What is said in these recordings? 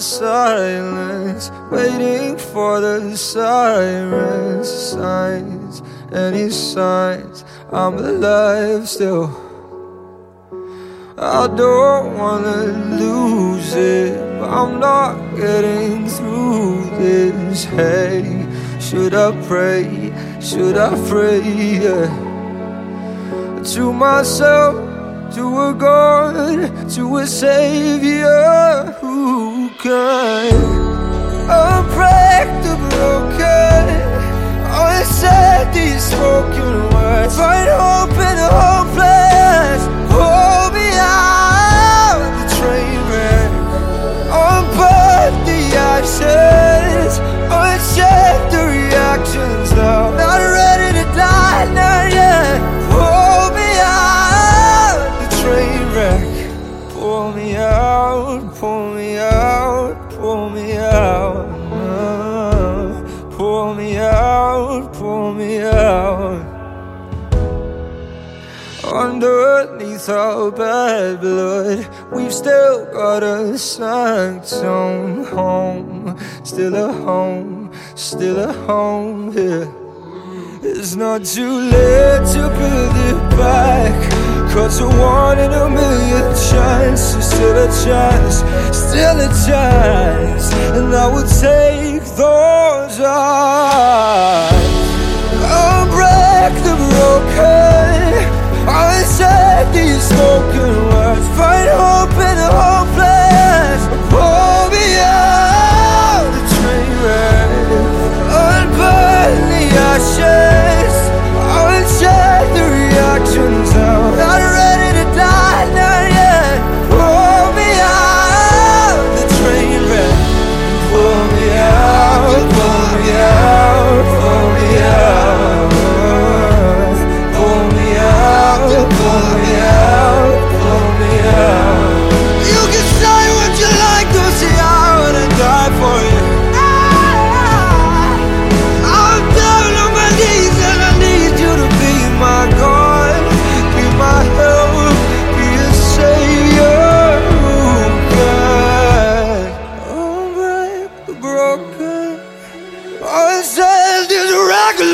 silence, waiting for the sirens, signs, any signs I'm alive still. I don't wanna lose it, but I'm not getting through this. Hey, should I pray? Should I pray? Yeah. To myself, to a God, to a Savior who can me out, pull me out, pull me out. uh, pull me out, pull me out. Underneath our bad blood, we've still got a sanctum home. Still a home, still a home, yeah. It's not too late to build it back. Cause a one in a million chance still a chance, still a chance. And I would take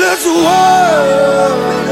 this world.